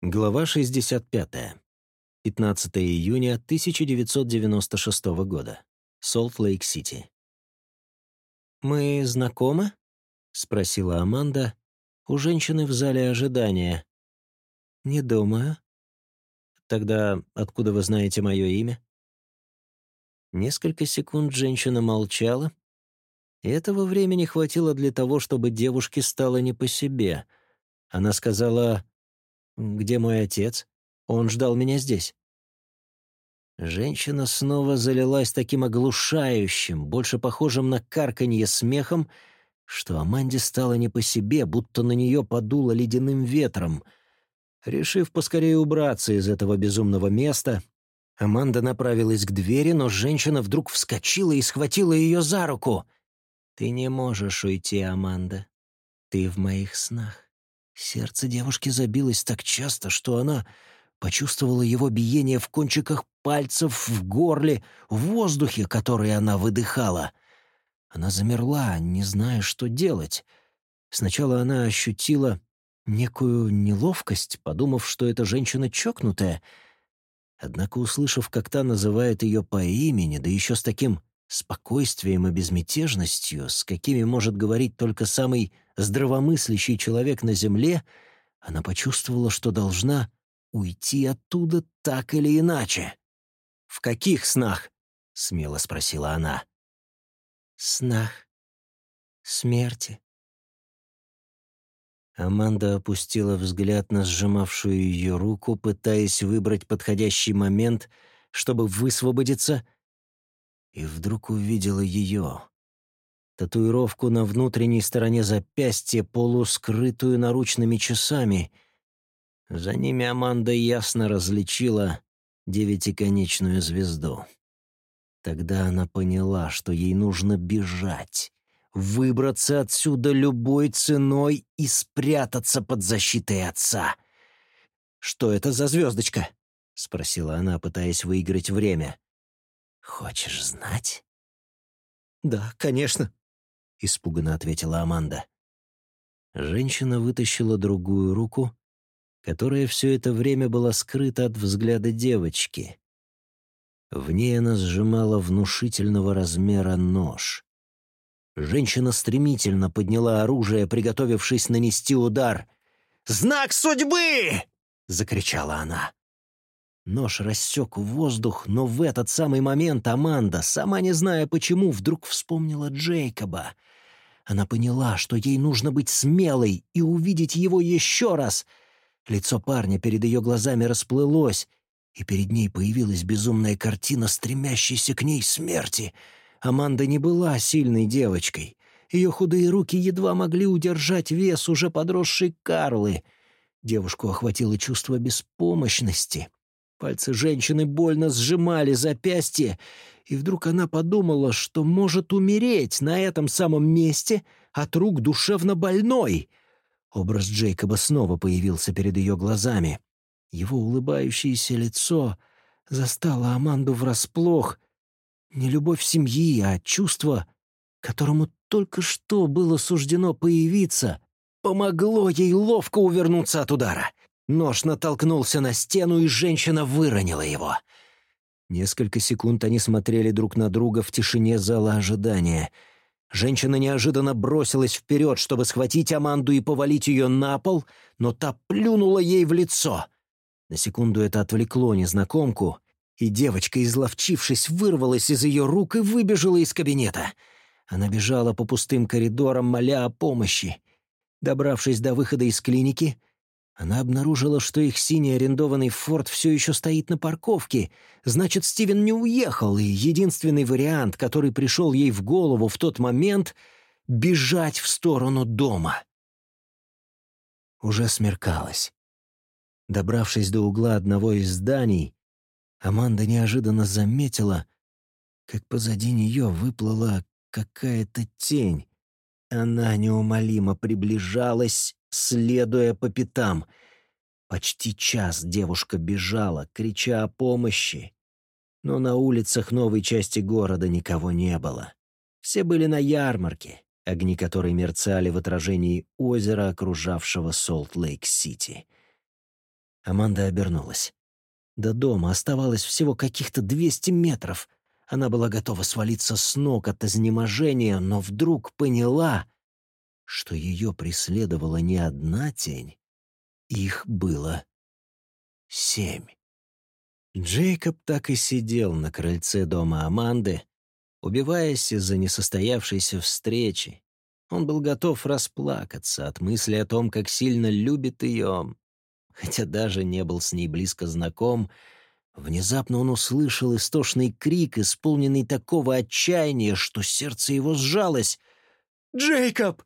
Глава 65. 15 июня 1996 года. Солт-Лейк-Сити. «Мы знакомы?» — спросила Аманда у женщины в зале ожидания. «Не думаю». «Тогда откуда вы знаете мое имя?» Несколько секунд женщина молчала, и этого времени хватило для того, чтобы девушке стало не по себе. Она сказала «Где мой отец? Он ждал меня здесь». Женщина снова залилась таким оглушающим, больше похожим на карканье смехом, что Аманде стало не по себе, будто на нее подуло ледяным ветром. Решив поскорее убраться из этого безумного места, Аманда направилась к двери, но женщина вдруг вскочила и схватила ее за руку. «Ты не можешь уйти, Аманда. Ты в моих снах. Сердце девушки забилось так часто, что она почувствовала его биение в кончиках пальцев, в горле, в воздухе, который она выдыхала. Она замерла, не зная, что делать. Сначала она ощутила некую неловкость, подумав, что эта женщина чокнутая. Однако, услышав, как та называет ее по имени, да еще с таким спокойствием и безмятежностью, с какими может говорить только самый здравомыслящий человек на земле, она почувствовала, что должна уйти оттуда так или иначе. «В каких снах?» — смело спросила она. «Снах. Смерти». Аманда опустила взгляд на сжимавшую ее руку, пытаясь выбрать подходящий момент, чтобы высвободиться, и вдруг увидела ее татуировку на внутренней стороне запястья, полускрытую наручными часами. За ними Аманда ясно различила девятиконечную звезду. Тогда она поняла, что ей нужно бежать, выбраться отсюда любой ценой и спрятаться под защитой отца. «Что это за звездочка?» — спросила она, пытаясь выиграть время. «Хочешь знать?» «Да, конечно», — испуганно ответила Аманда. Женщина вытащила другую руку, которая все это время была скрыта от взгляда девочки. В ней она сжимала внушительного размера нож. Женщина стремительно подняла оружие, приготовившись нанести удар. «Знак судьбы!» — закричала она. Нож рассек воздух, но в этот самый момент Аманда, сама не зная почему, вдруг вспомнила Джейкоба. Она поняла, что ей нужно быть смелой и увидеть его еще раз. Лицо парня перед ее глазами расплылось, и перед ней появилась безумная картина, стремящейся к ней смерти. Аманда не была сильной девочкой. Ее худые руки едва могли удержать вес уже подросшей Карлы. Девушку охватило чувство беспомощности — Пальцы женщины больно сжимали запястье, и вдруг она подумала, что может умереть на этом самом месте от рук душевно больной. Образ Джейкоба снова появился перед ее глазами. Его улыбающееся лицо застало Аманду врасплох. Не любовь семьи, а чувство, которому только что было суждено появиться, помогло ей ловко увернуться от удара. Нож натолкнулся на стену, и женщина выронила его. Несколько секунд они смотрели друг на друга в тишине зала ожидания. Женщина неожиданно бросилась вперед, чтобы схватить Аманду и повалить ее на пол, но та плюнула ей в лицо. На секунду это отвлекло незнакомку, и девочка, изловчившись, вырвалась из ее рук и выбежала из кабинета. Она бежала по пустым коридорам, моля о помощи. Добравшись до выхода из клиники, она обнаружила, что их синий арендованный «Форд» все еще стоит на парковке. Значит, Стивен не уехал, и единственный вариант, который пришел ей в голову в тот момент — бежать в сторону дома. Уже смеркалось. Добравшись до угла одного из зданий, Аманда неожиданно заметила, как позади нее выплыла какая-то тень. Она неумолимо приближалась, следуя по пятам. Почти час девушка бежала, крича о помощи. Но на улицах новой части города никого не было. Все были на ярмарке, огни которой мерцали в отражении озера, окружавшего Солт-Лейк-Сити. Аманда обернулась. До дома оставалось всего каких-то 200 метров. Она была готова свалиться с ног от изнеможения, но вдруг поняла, что ее преследовала не одна тень. Их было семь. Джейкоб так и сидел на крыльце дома Аманды, убиваясь из-за несостоявшейся встречи. Он был готов расплакаться от мысли о том, как сильно любит ее, хотя даже не был с ней близко знаком. Внезапно он услышал истошный крик, исполненный такого отчаяния, что сердце его сжалось. «Джейкоб!